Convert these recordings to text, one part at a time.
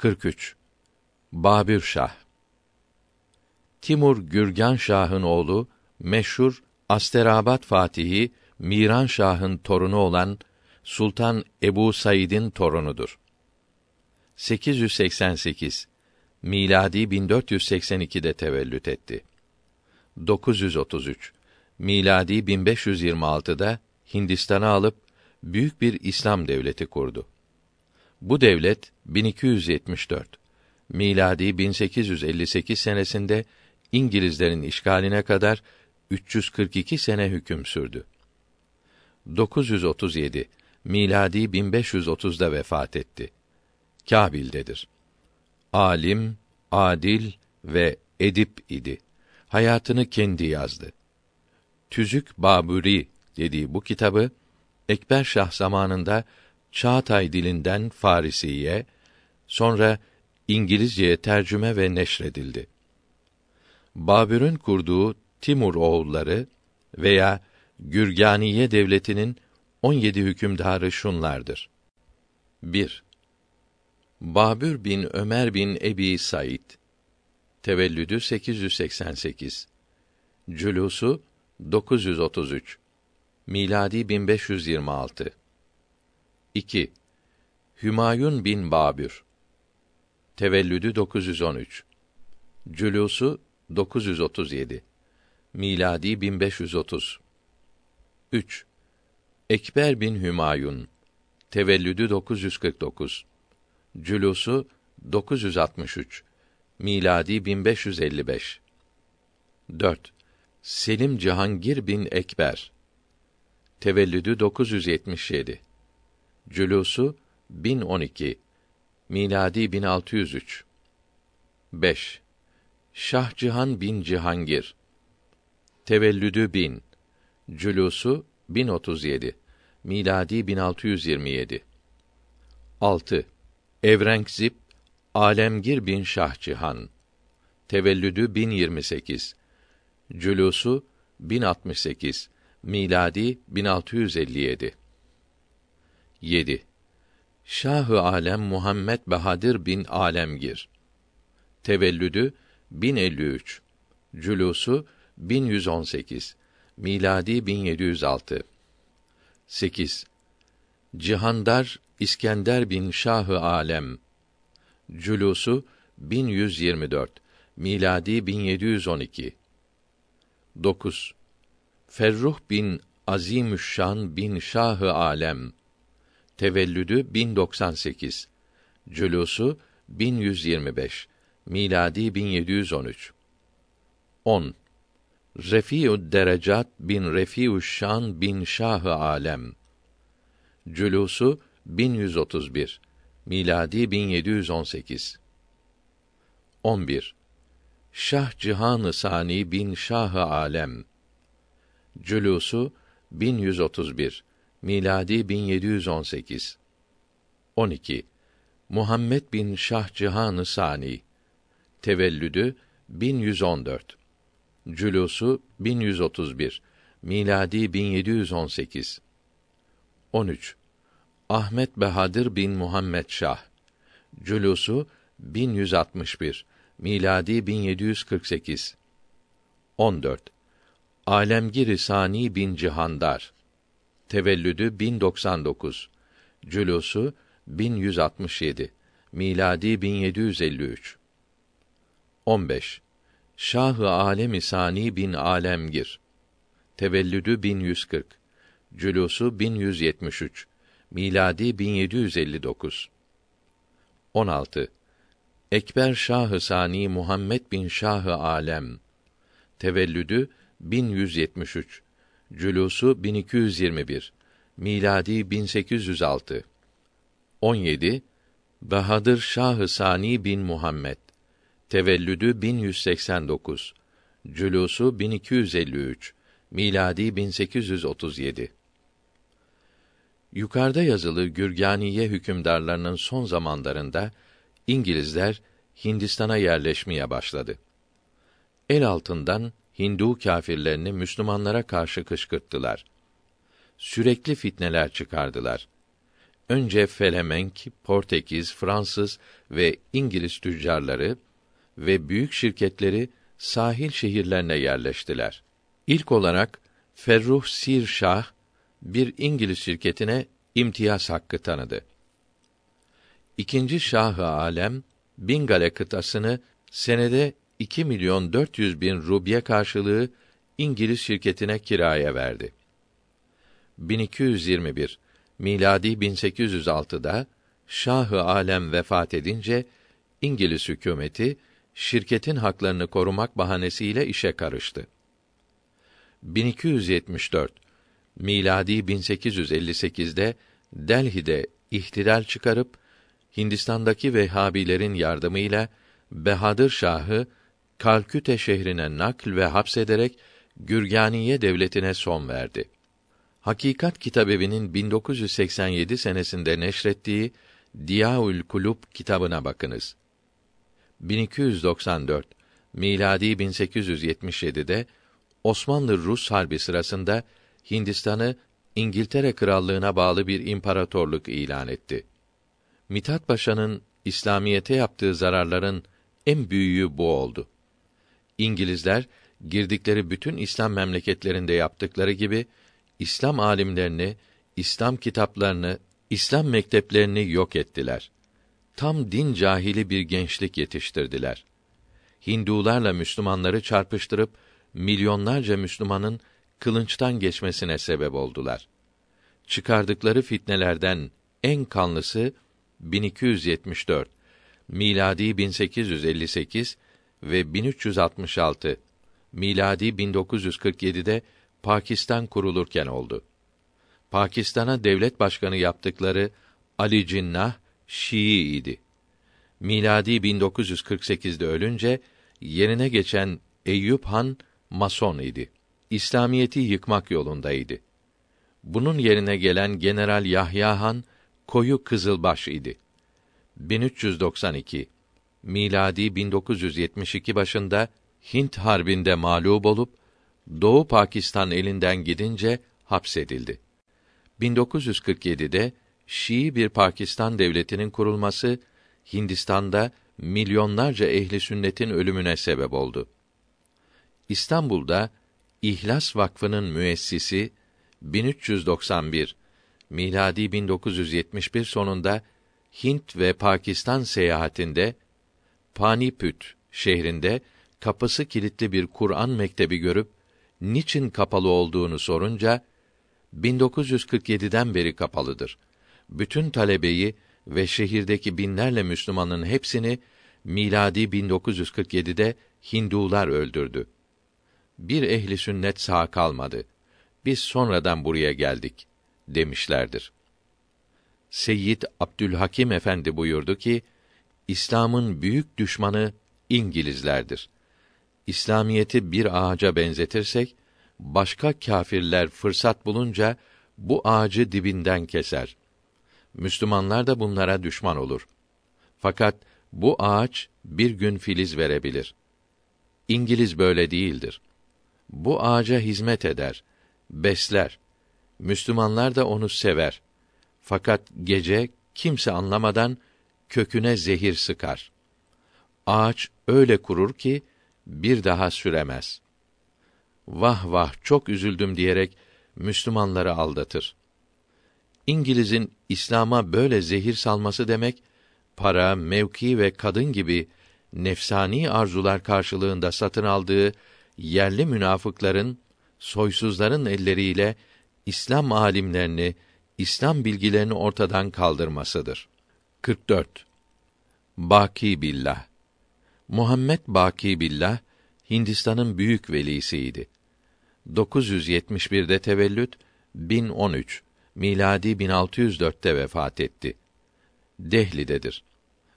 43 Babür Şah Timur Gürgen Şah'ın oğlu meşhur Asterabat Fatihi Miran Şah'ın torunu olan Sultan Ebu Said'in torunudur. 888 miladi 1482'de tevellüt etti. 933 miladi 1526'da Hindistan'ı alıp büyük bir İslam devleti kurdu. Bu devlet 1274 miladi 1858 senesinde İngilizlerin işgaline kadar 342 sene hüküm sürdü. 937 miladi 1530'da vefat etti. Kabil'dedir. Alim, adil ve edip idi. Hayatını kendi yazdı. Tüzük Baburi dediği bu kitabı Ekber Şah zamanında Çağatay dilinden Farisiye, sonra İngilizceye tercüme ve neşredildi. Babür'ün kurduğu Timur oğulları veya Gürganiye devletinin 17 hükümdarı şunlardır. 1. Babür bin Ömer bin Ebi Said tevellüdü 888 cülusu 933 miladi 1526 2. Hümayun bin Babür. Tevellüdü 913 cülusu 937 miladi 1530 3. Ekber bin Hümayun. Tevellüdü 949 cülusu 963 miladi 1555 4. Selim Cihangir bin Ekber. Tevellüdü 977 cülusu 1012 miladi 1603 5. Şah Cihan bin Cihangir. Tevellüdü 1000 cülusu 1037 miladi 1627 6. Evrengzip Alemgir bin Şahcihan tevellüdü 1028 cülusu 1068 miladi 1657 7. Şahı Alem Muhammed Bahadır bin Alemgir. Tevellüdü 1053 cülusu 1118 miladi 1706 8. Cihandar İskender bin Şahı Alem. Cülusu 1124 miladi 1712 9. Ferruh bin Azimüşşan bin Şahı Alem tevellüdü 1098 cülusu 1125 miladi 1713 10. Refi'ud Derecat bin Refi'üş Şan bin Şahı Alem cülusu 1131 miladi 1718 11. Şah Cihan Sani bin Şahı Alem cülusu 1131 miladi 1718 12. Muhammed bin Şah Cihan Sani. Tevellüdü 1114 cülusu 1131 miladi 1718 13. Ahmet Bahadır bin Muhammed Şah. Cülusu 1161 miladi 1748 14. Alemgir Sani bin Cihandar tevellüdü 1099 cülusu 1167 miladi 1753 15. Şahı Alem Sani bin Alemgir tevellüdü 1140 cülusu 1173 miladi 1759 16. Ekber Şahı Sani Muhammed bin Şahı Alem tevellüdü 1173 cülusu 1221 miladi 1806 17. Bahadır Şahı Sani bin Muhammed tevellüdü 1189 cülusu 1253 miladi 1837 Yukarıda yazılı Gürganiye hükümdarlarının son zamanlarında İngilizler Hindistan'a yerleşmeye başladı. El altından Hindu kâfirlerini Müslümanlara karşı kışkırttılar. Sürekli fitneler çıkardılar. önce Felemenk, Portekiz, Fransız ve İngiliz tüccarları ve büyük şirketleri sahil şehirlerine yerleştiler. İlk olarak Ferruh Sir Şah bir İngiliz şirketine imtiyaz hakkı tanıdı. İkinci Şah-ı Alem Bingale kıtasını senede 2 milyon 400 bin rubye karşılığı İngiliz şirketine kiraya verdi. 1221 miladi 1806'da Şah-ı Alem vefat edince İngiliz hükümeti şirketin haklarını korumak bahanesiyle işe karıştı. 1274 miladi 1858'de Delhi'de ihtilal çıkarıp Hindistan'daki Vehhabilerin yardımıyla Behadır Şah'ı Kalküte şehrine nakl ve hapsederek Gürganiye devletine son verdi. Hakikat Kitabevi'nin 1987 senesinde neşrettiği Diyaül Kulub kitabına bakınız. 1294 miladi 1877'de Osmanlı-Rus harbi sırasında Hindistan'ı İngiltere krallığına bağlı bir imparatorluk ilan etti. Mithat Paşa'nın İslamiyete yaptığı zararların en büyüğü bu oldu. İngilizler girdikleri bütün İslam memleketlerinde yaptıkları gibi İslam alimlerini, İslam kitaplarını, İslam mekteplerini yok ettiler. Tam din cahili bir gençlik yetiştirdiler. Hindularla Müslümanları çarpıştırıp milyonlarca Müslümanın kılınçtan geçmesine sebep oldular. Çıkardıkları fitnelerden en kanlısı 1274 miladi 1858 ve 1366 miladi 1947'de Pakistan kurulurken oldu. Pakistan'a devlet başkanı yaptıkları Ali Cinnah Şii idi. Miladi 1948'de ölünce yerine geçen Eyüp Han Mason idi. İslamiyeti yıkmak yolundaydı. Bunun yerine gelen General Yahya Han koyu kızılbaş idi. 1392 miladi 1972 başında Hint harbinde mağlup olup Doğu Pakistan elinden gidince hapsedildi. 1947'de Şii bir Pakistan devletinin kurulması Hindistan'da milyonlarca ehli sünnetin ölümüne sebep oldu. İstanbul'da İhlas Vakfı'nın müessisi 1391 miladi 1971 sonunda Hint ve Pakistan seyahatinde Panipüt şehrinde kapısı kilitli bir Kur'an mektebi görüp niçin kapalı olduğunu sorunca 1947'den beri kapalıdır. Bütün talebeyi ve şehirdeki binlerle Müslümanın hepsini miladi 1947'de Hindular öldürdü. Bir ehli sünnet sağ kalmadı. Biz sonradan buraya geldik demişlerdir. Seyyid Abdülhakim Efendi buyurdu ki, İslam'ın büyük düşmanı İngilizlerdir. İslamiyeti bir ağaca benzetirsek, başka kâfirler fırsat bulunca bu ağacı dibinden keser. Müslümanlar da bunlara düşman olur. Fakat bu ağaç bir gün filiz verebilir. İngiliz böyle değildir. Bu ağaca hizmet eder, besler. Müslümanlar da onu sever. Fakat gece kimse anlamadan köküne zehir sıkar. Ağaç öyle kurur ki bir daha süremez. Vah vah çok üzüldüm diyerek Müslümanları aldatır. İngiliz'in İslam'a böyle zehir salması demek para, mevki ve kadın gibi nefsani arzular karşılığında satın aldığı yerli münafıkların, soysuzların elleriyle İslam alimlerini, İslam bilgilerini ortadan kaldırmasıdır. 44. Baki Billah Muhammed Baki Billah Hindistan'ın büyük velisiydi. 971'de tevellüt, 1013 miladi 1604'te vefat etti. Dehli'dedir.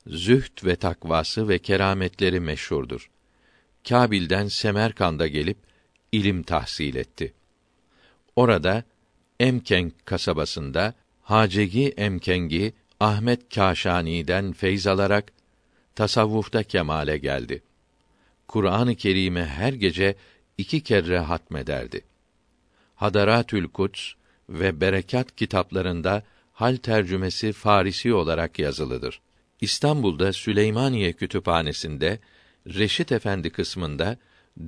Zühd ve takvası ve kerametleri meşhurdur. Kabil'den Semerkand'a gelip ilim tahsil etti. Orada Emkenk kasabasında Hacegi Emkengi Ahmet Kaşani'den feyz alarak tasavvufta kemale geldi. Kur'an-ı Kerim'i her gece iki kere hatmederdi. Hadaratül Kuds ve Berekat kitaplarında hal tercümesi Farisi olarak yazılıdır. İstanbul'da Süleymaniye Kütüphanesi'nde Reşit Efendi kısmında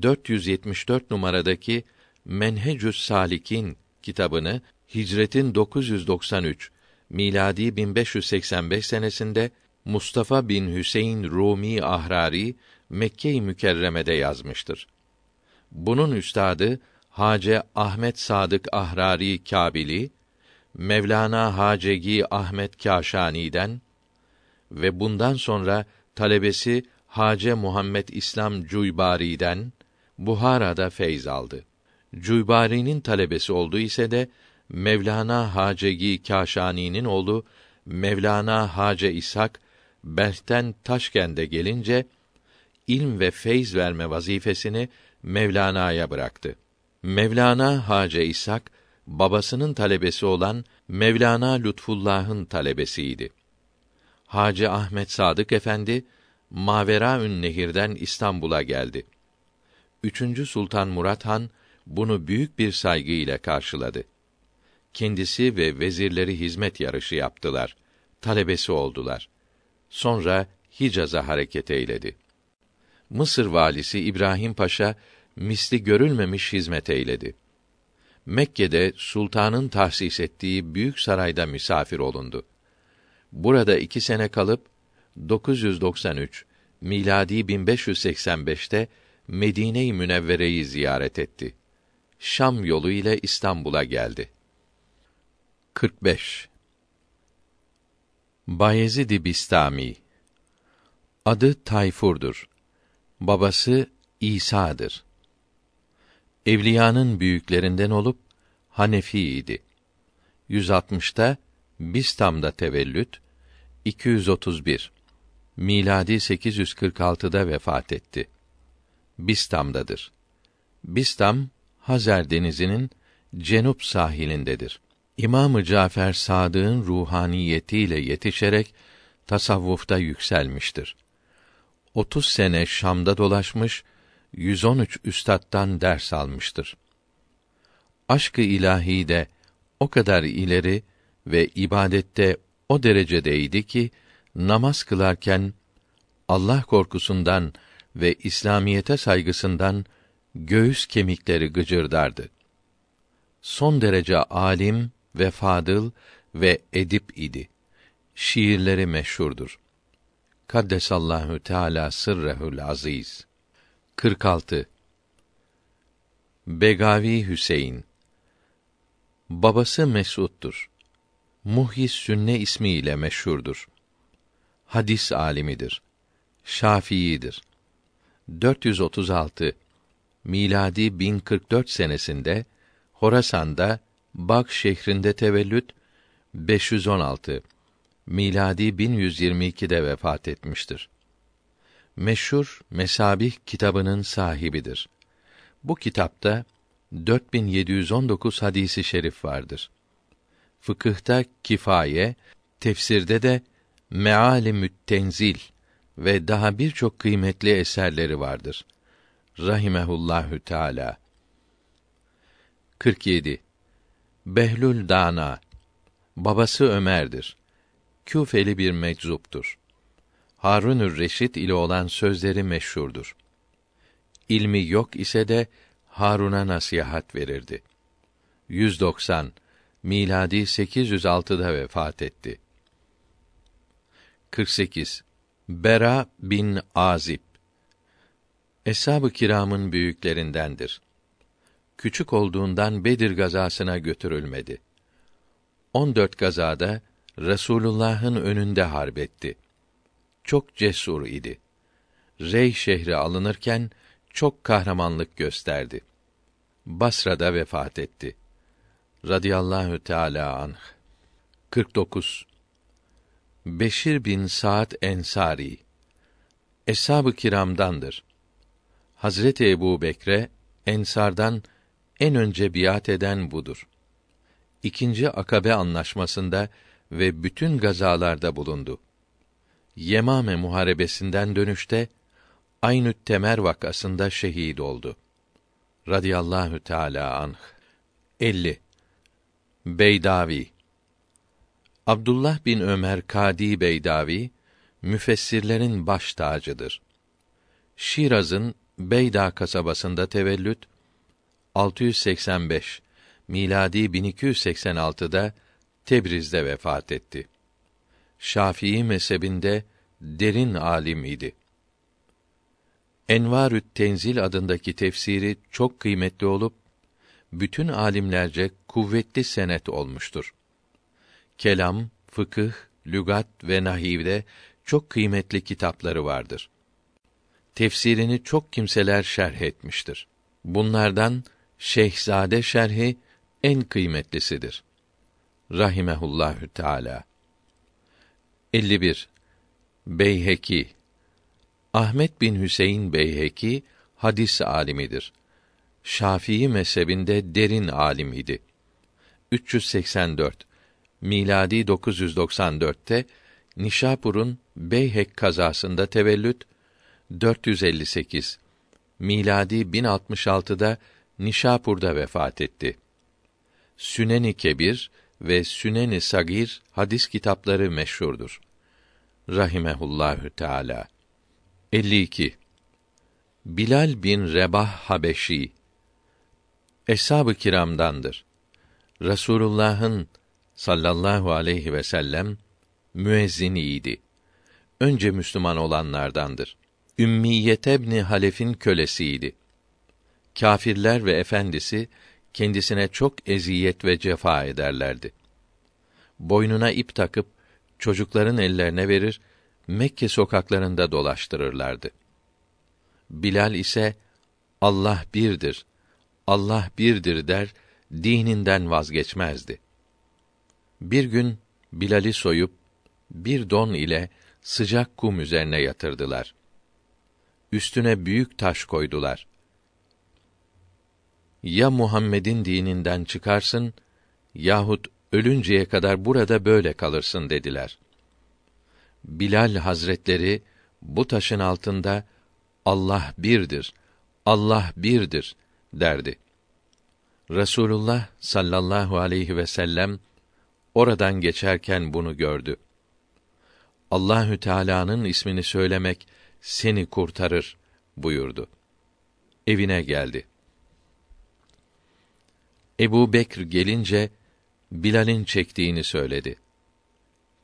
474 numaradaki Menhecü's Salikin kitabını Hicretin 993 miladi 1585 senesinde Mustafa bin Hüseyin Rumi Ahrari Mekke-i Mükerreme'de yazmıştır. Bunun üstadı Hace Ahmet Sadık Ahrari Kabili, Mevlana Hacegi Ahmet Kâşani'den ve bundan sonra talebesi Hace Muhammed İslam Cuybari'den Buhara'da feyz aldı. Cuybari'nin talebesi oldu ise de Mevlana Hacegi Kâşani'nin oğlu Mevlana Hace İshak Belh'ten Taşkent'e gelince ilm ve feyz verme vazifesini Mevlana'ya bıraktı. Mevlana Hace İshak babasının talebesi olan Mevlana Lütfullah'ın talebesiydi. Hacı Ahmet Sadık Efendi Maveraün Nehir'den İstanbul'a geldi. Üçüncü Sultan Murat Han bunu büyük bir saygı ile karşıladı. Kendisi ve vezirleri hizmet yarışı yaptılar. Talebesi oldular. Sonra Hicaz'a hareket eyledi. Mısır valisi İbrahim Paşa misli görülmemiş hizmet eyledi. Mekke'de sultanın tahsis ettiği büyük sarayda misafir olundu. Burada iki sene kalıp 993 miladi 1585'te Medine-i Münevvere'yi ziyaret etti. Şam yolu ile İstanbul'a geldi. 45 Bayezid Bistami Adı Tayfur'dur. Babası İsa'dır. Evliyanın büyüklerinden olup Hanefi idi. 160'ta Bistam'da tevellüt, 231 miladi 846'da vefat etti. Bistam'dadır. Bistam Hazer denizinin cenup sahilindedir. İmamı Cafer Sadık'ın ruhaniyetiyle yetişerek tasavvufta yükselmiştir. 30 sene Şam'da dolaşmış, 113 üstattan ders almıştır. Aşkı ilahi de o kadar ileri ve ibadette o derecedeydi ki namaz kılarken Allah korkusundan ve İslamiyete saygısından göğüs kemikleri gıcırdardı. Son derece alim ve fadıl ve edip idi. Şiirleri meşhurdur. Kaddesallahu Teala sırrehul aziz. 46 Begavi Hüseyin Babası Mesud'dur. Muhyi Sünne ismiyle meşhurdur. Hadis alimidir. Şafii'dir. 436 miladi 1044 senesinde Horasan'da Bak şehrinde tevellüt 516 miladi 1122'de vefat etmiştir. Meşhur Mesabih kitabının sahibidir. Bu kitapta 4719 hadisi şerif vardır. Fıkıhta kifaye, tefsirde de Mealimü't Tenzil ve daha birçok kıymetli eserleri vardır. Rahimehullahü Teala. 47. Behlül Dana babası Ömer'dir. Küfeli bir meczuptur. Harunür Reşit ile olan sözleri meşhurdur. İlmi yok ise de Harun'a nasihat verirdi. 190 miladi 806'da vefat etti. 48 Bera bin Azib Eshab-ı kiramın büyüklerindendir. Küçük olduğundan Bedir gazasına götürülmedi. 14 gazada Resulullah'ın önünde harbetti. Çok cesur idi. Rey şehri alınırken çok kahramanlık gösterdi. Basra'da vefat etti. Radiyallahu Teala anh. 49 Beşir bin Saad Ensari Eshab-ı kiramdandır. Hazreti Ebu Bekre Ensardan en önce biat eden budur. İkinci Akabe anlaşmasında ve bütün gazalarda bulundu. Yemame muharebesinden dönüşte Aynü Temer vakasında şehit oldu. Radiyallahu Teala anh. 50. Beydavi Abdullah bin Ömer Kadi Beydavi müfessirlerin baş tacıdır. Şiraz'ın Beyda kasabasında tevellüt 685 miladi 1286'da Tebriz'de vefat etti. Şafii mezhebinde derin alim idi. Envarü't Tenzil adındaki tefsiri çok kıymetli olup bütün alimlerce kuvvetli senet olmuştur. Kelam, fıkıh, lügat ve nahivde çok kıymetli kitapları vardır. Tefsirini çok kimseler şerh etmiştir. Bunlardan Şeyhzade şerhi en kıymetlisidir. Rahimehullahü Teala. 51. Beyheki Ahmet bin Hüseyin Beyheki hadis alimidir. Şafii mezhebinde derin alim idi. 384 miladi 994'te Nişapur'un Beyhek kazasında tevellüt 458 miladi 1066'da Nişapur'da vefat etti. Süneni Kebir ve Süneni Sagir hadis kitapları meşhurdur. Rahimehullahü Teala. 52. Bilal bin Rebah Habeşi Eshab-ı kiramdandır. Rasulullah'ın sallallahu aleyhi ve sellem müezziniydi. Önce Müslüman olanlardandır. Ümmiyet ebni Halef'in kölesiydi. Kafirler ve efendisi kendisine çok eziyet ve cefa ederlerdi. Boynuna ip takıp çocukların ellerine verir, Mekke sokaklarında dolaştırırlardı. Bilal ise Allah birdir, Allah birdir der, dininden vazgeçmezdi. Bir gün Bilal'i soyup bir don ile sıcak kum üzerine yatırdılar. Üstüne büyük taş koydular. Ya Muhammed'in dininden çıkarsın yahut ölünceye kadar burada böyle kalırsın dediler. Bilal Hazretleri bu taşın altında Allah birdir, Allah birdir derdi. Resulullah sallallahu aleyhi ve sellem oradan geçerken bunu gördü. Allahü Teala'nın ismini söylemek seni kurtarır buyurdu. Evine geldi. Ebu Bekr gelince Bilal'in çektiğini söyledi.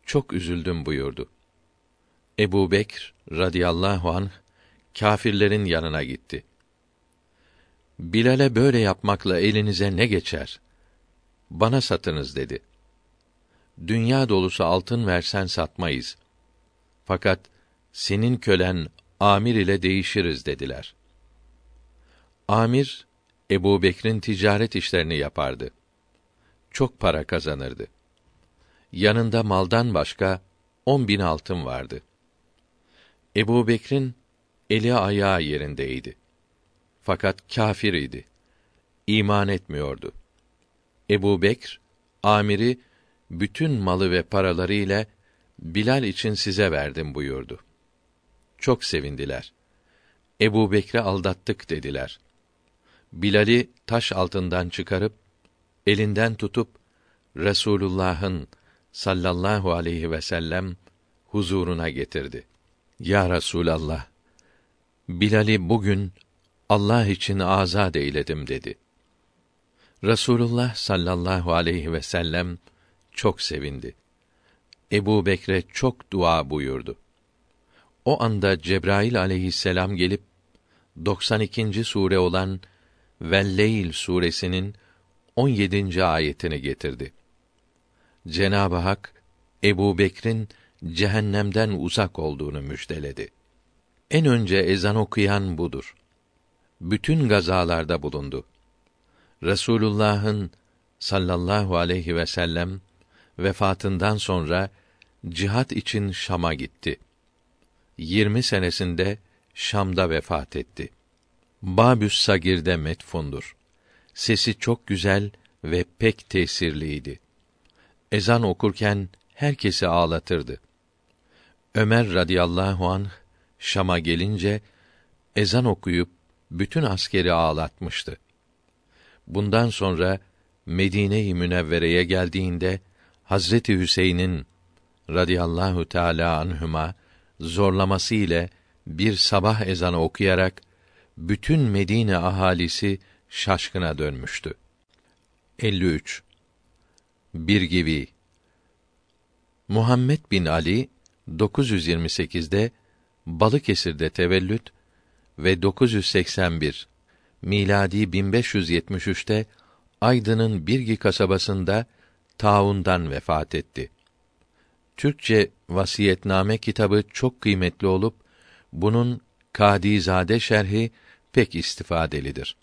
Çok üzüldüm buyurdu. Ebu Bekr radıyallahu anh kâfirlerin yanına gitti. Bilal'e böyle yapmakla elinize ne geçer? Bana satınız dedi. Dünya dolusu altın versen satmayız. Fakat senin kölen Amir ile değişiriz dediler. Amir Ebu Bekir'in ticaret işlerini yapardı. Çok para kazanırdı. Yanında maldan başka on bin altın vardı. Ebu Bekir'in eli ayağı yerindeydi. Fakat kâfir idi. İman etmiyordu. Ebu Bekr, amiri bütün malı ve paraları ile Bilal için size verdim buyurdu. Çok sevindiler. Ebu Bekri aldattık dediler. Bilal'i taş altından çıkarıp elinden tutup Resulullah'ın sallallahu aleyhi ve sellem huzuruna getirdi. Ya Resulallah, Bilal'i bugün Allah için azad eyledim dedi. Resulullah sallallahu aleyhi ve sellem çok sevindi. Ebu Bekre çok dua buyurdu. O anda Cebrail aleyhisselam gelip 92. sure olan Velleyl suresinin 17. ayetini getirdi. Cenab-ı Hak Ebu Bekir'in cehennemden uzak olduğunu müjdeledi. En önce ezan okuyan budur. Bütün gazalarda bulundu. Resulullah'ın sallallahu aleyhi ve sellem vefatından sonra cihat için Şam'a gitti. 20 senesinde Şam'da vefat etti. Babüs Sagir'de metfundur. Sesi çok güzel ve pek tesirliydi. Ezan okurken herkesi ağlatırdı. Ömer radıyallahu anh Şam'a gelince ezan okuyup bütün askeri ağlatmıştı. Bundan sonra Medine-i Münevvere'ye geldiğinde Hazreti Hüseyin'in radıyallahu teala anhuma zorlaması ile bir sabah ezanı okuyarak bütün Medine ahalisi şaşkına dönmüştü. 53 Bir gibi Muhammed bin Ali 928'de Balıkesir'de tevellüt ve 981 miladi 1573'te Aydın'ın Birgi kasabasında taundan vefat etti. Türkçe vasiyetname kitabı çok kıymetli olup bunun Kadizade şerhi pek istifadelidir.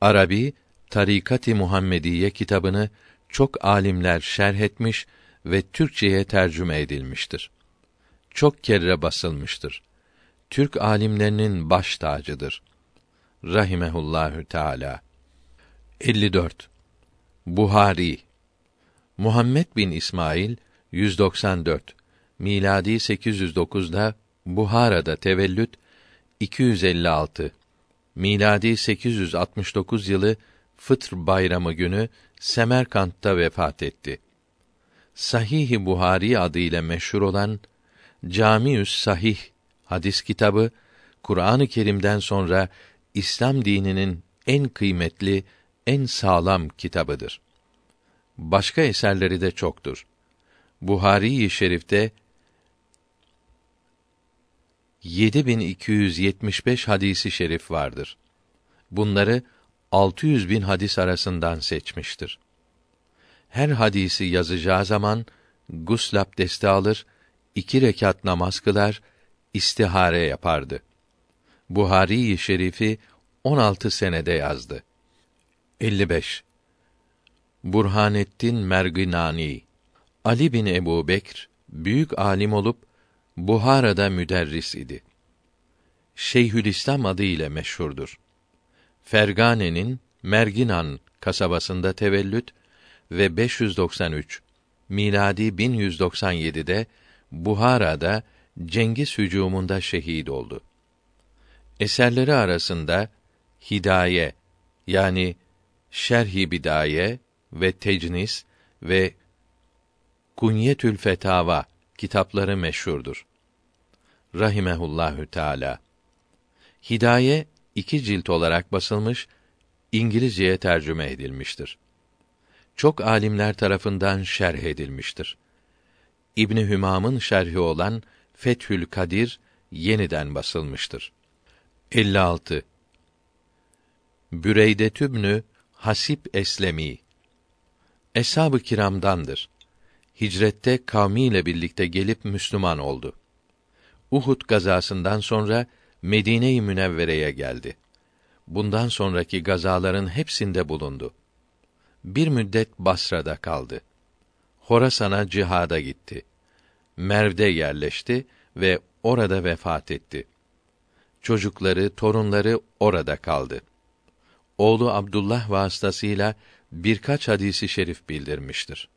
Arabi Tarikat-ı Muhammediye kitabını çok alimler şerh etmiş ve Türkçeye tercüme edilmiştir. Çok kere basılmıştır. Türk alimlerinin baş tacıdır. Rahimehullahü Teala. 54. Buhari Muhammed bin İsmail 194 miladi 809'da Buhara'da tevellüt 256 miladi 869 yılı Fıtr Bayramı günü Semerkant'ta vefat etti. Sahih-i Buhari adıyla meşhur olan Camiüs Sahih hadis kitabı Kur'an-ı Kerim'den sonra İslam dininin en kıymetli, en sağlam kitabıdır. Başka eserleri de çoktur. Buhari-i Şerif'te 7275 hadisi şerif vardır. Bunları 600 bin hadis arasından seçmiştir. Her hadisi yazacağı zaman gusl abdesti alır, iki rekat namaz kılar, istihare yapardı. Buhari-i Şerif'i 16 senede yazdı. 55. Burhanettin Merginani Ali bin Ebu Bekr büyük alim olup Buhara'da müderris idi. Şeyhülislam adı ile meşhurdur. Fergane'nin Merginan kasabasında tevellüt ve 593 miladi 1197'de Buhara'da Cengiz hücumunda şehit oldu. Eserleri arasında Hidaye yani Şerh-i Bidaye ve Tecnis ve Kunyetül Fetava kitapları meşhurdur. Rahimehullahü Teala. Hidaye iki cilt olarak basılmış, İngilizceye tercüme edilmiştir. Çok alimler tarafından şerh edilmiştir. İbn Hümam'ın şerhi olan Fethül Kadir yeniden basılmıştır. 56. Büreyde Tübnü Hasip Eslemi Eshab-ı kiramdandır. Hicrette kavmiyle birlikte gelip Müslüman oldu. Uhud gazasından sonra Medine-i Münevvere'ye geldi. Bundan sonraki gazaların hepsinde bulundu. Bir müddet Basra'da kaldı. Horasan'a cihada gitti. Merv'de yerleşti ve orada vefat etti. Çocukları, torunları orada kaldı. Oğlu Abdullah vasıtasıyla birkaç hadisi şerif bildirmiştir.